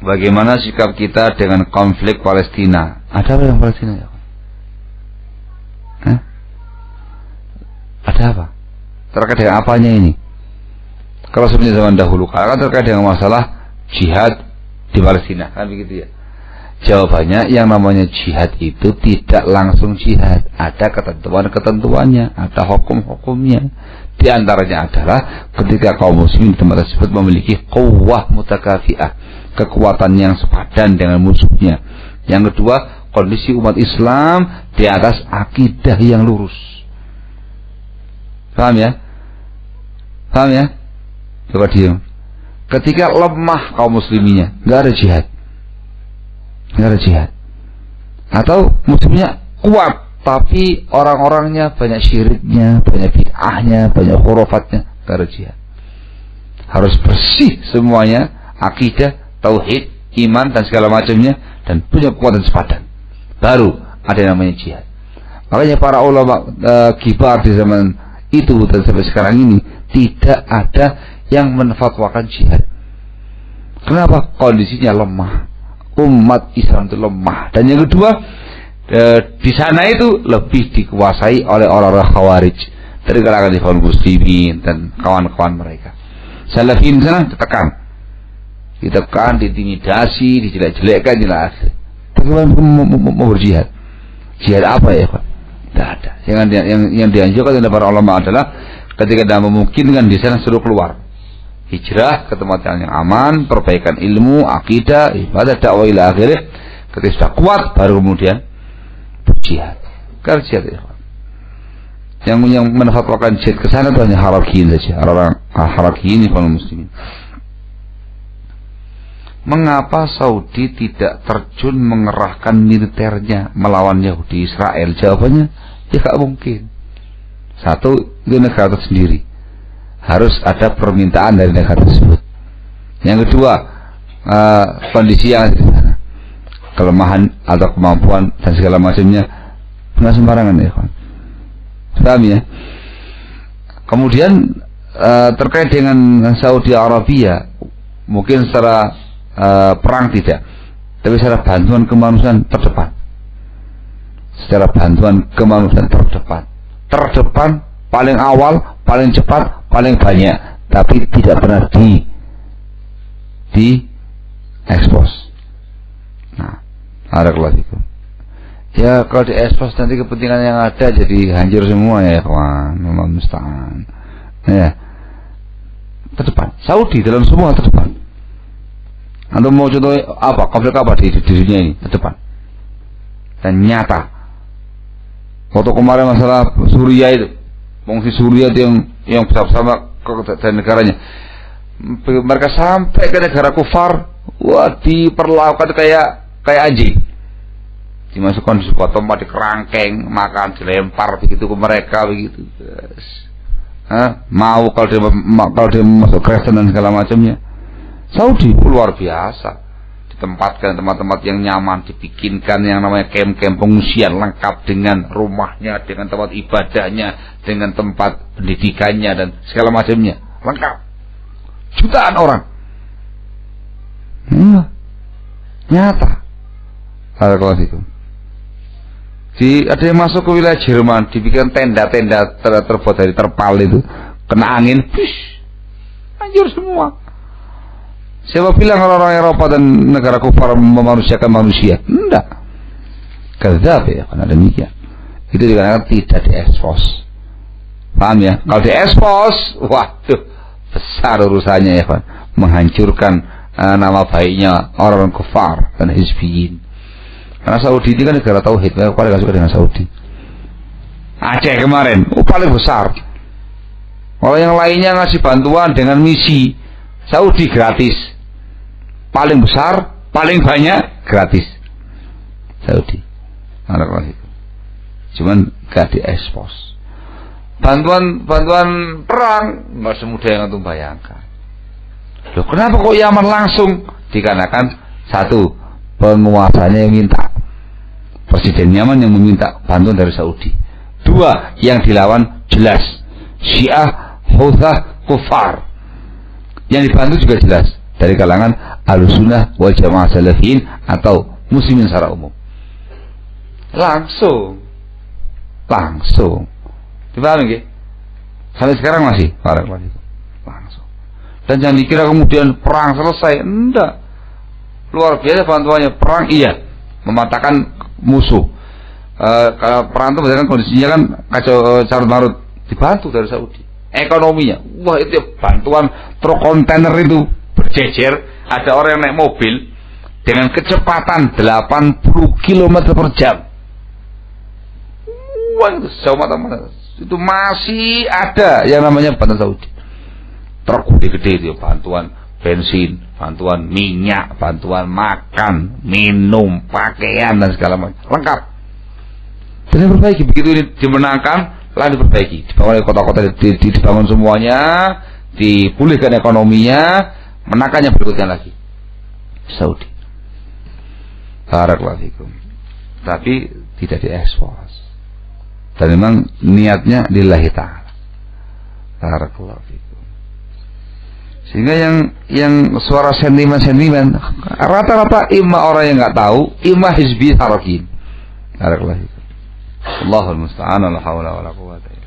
Bagaimana sikap kita dengan konflik Palestina? Ada apa yang Palestina ya? Hah? Ada apa? Terkait dengan apanya ini? Kalau sebenarnya zaman dahulu kan terkait dengan masalah jihad di Palestina kan begitu ya. Jawabannya yang namanya jihad itu tidak langsung jihad, ada ketentuan-ketentuannya, ada hukum-hukumnya. Di antaranya adalah ketika kaum muslimin di tempat tersebut memiliki kuwah mutakafiah, kekuatan yang sepadan dengan musuhnya. Yang kedua, kondisi umat Islam di atas akidah yang lurus. Paham ya? Paham ya? Coba diam. Ketika lemah kaum musliminnya, nggak ada jihad nggak ada jihad. Atau musuhnya kuat tapi orang-orangnya banyak syiriknya banyak bid'ahnya banyak khurafatnya nggak ada jihad. Harus bersih semuanya akidah tauhid iman dan segala macamnya dan punya kekuatan sepadan. Baru ada yang namanya jihad. Makanya para ulama e, kibar di zaman itu dan sampai sekarang ini tidak ada yang menfatwakan jihad. Kenapa? Kondisinya lemah umat Islam itu lemah. Dan yang kedua, e, di sana itu lebih dikuasai oleh orang-orang khawarij dari kalangan Ikhwan Muslimin dan kawan-kawan mereka. Salafin sana ditekan, ditekan, diintimidasi, dijelek-jelekkan, jelas. Bagaimana mau, mau, mau berjihad? Jihad apa ya, Pak? Tidak ada. Yang, yang, yang dianjurkan oleh para ulama adalah ketika tidak memungkinkan di sana suruh keluar hijrah ke tempat yang aman, perbaikan ilmu, akidah, ibadah, dakwah ila akhirnya. Ketika sudah kuat baru kemudian berjihad. Karena jihad ya. Yang yang menfatwakan jihad ke sana itu hanya harakiyin saja, orang-orang ah, harakiyin kaum muslimin. Mengapa Saudi tidak terjun mengerahkan militernya melawan Yahudi Israel? Jawabannya, ya mungkin. Satu, itu negara tersendiri harus ada permintaan dari negara tersebut. Yang kedua, uh, kondisi yang sana, kelemahan atau kemampuan dan segala macamnya nggak sembarangan ya, kawan. Paham ya? Kemudian uh, terkait dengan Saudi Arabia, mungkin secara uh, perang tidak, tapi secara bantuan kemanusiaan terdepan. Secara bantuan kemanusiaan terdepan, terdepan paling awal, paling cepat, paling banyak, tapi tidak pernah di di ekspos. Nah, ada itu. Ya kalau di ekspos nanti kepentingan yang ada jadi hancur semua ya kawan, memang mustahil. Ya, terdepan. Saudi dalam semua terdepan. Anda mau contoh apa? Konflik apa di, di dunia ini terdepan dan nyata. Waktu kemarin masalah Suriah itu, fungsi Suriah yang yang bersama dan negaranya. Mereka sampai ke negara kufar, wah diperlakukan kayak kayak anjing. Dimasukkan di sebuah tempat di kerangkeng, makan dilempar begitu ke mereka begitu. Hah? Mau kalau dia kalau dia masuk Kristen dan segala macamnya. Saudi luar biasa ditempatkan tempat-tempat yang nyaman, dibikinkan yang namanya kem-kem pengungsian lengkap dengan rumahnya, dengan tempat ibadahnya, dengan tempat pendidikannya dan segala macamnya, lengkap. Jutaan orang. Hmm. Nyata. Assalamualaikum. Di, ada yang masuk ke wilayah Jerman, dibikin tenda-tenda ter, terbuat dari terpal itu, kena angin, hancur semua. Siapa bilang orang-orang Eropa dan negara kufar memanusiakan manusia? Tidak. Kezab ya, karena demikian. Itu dikarenakan tidak diekspos. Paham ya? Kalau diekspos, waduh, besar urusannya ya kan. Menghancurkan uh, nama baiknya orang-orang kufar dan hizbiyin. Karena Saudi ini kan negara tauhid, ya, paling suka dengan Saudi. Aceh kemarin, oh, paling besar. Orang yang lainnya ngasih bantuan dengan misi Saudi gratis. Paling besar, paling banyak gratis. Saudi. Cuman gak diekspos. Bantuan bantuan perang nggak semudah yang antum bayangkan. Loh, kenapa kok Yaman langsung? Dikarenakan satu penguasanya yang minta. Presiden Yaman yang meminta bantuan dari Saudi. Dua, yang dilawan jelas. Syiah, Houthah, Kufar. Yang dibantu juga jelas. Dari kalangan alusunah wal jamaah salafiyin atau muslimin secara umum. Langsung. Langsung. Dipahami nggih? Sampai sekarang masih langsung. Dan jangan dikira kemudian perang selesai. Enggak. Luar biasa bantuannya. Perang iya. Mematakan musuh. E, kalau perang itu kan kondisinya kan kacau carut marut dibantu dari Saudi ekonominya wah itu bantuan truk kontainer itu berjejer ada orang yang naik mobil dengan kecepatan 80 km per jam. Wah itu mata-mata itu masih ada yang namanya bantuan Saudi. Truk gede-gede itu bantuan bensin bantuan minyak bantuan makan minum pakaian dan segala macam. Lengkap. Dan perbaiki begitu ini dimenangkan lalu diperbaiki. Dibangun kota-kota dibangun semuanya dipulihkan ekonominya menakan yang berikutnya lagi. Saudi. Barakallahu tapi tidak diekspos. Dan memang niatnya lillahi ta'ala. Barakallahu sehingga yang yang suara sentimen-sentimen rata-rata imma orang yang nggak tahu imma hizbi harakin Barakallahu Allahul musta'an la haula wala quwwata illa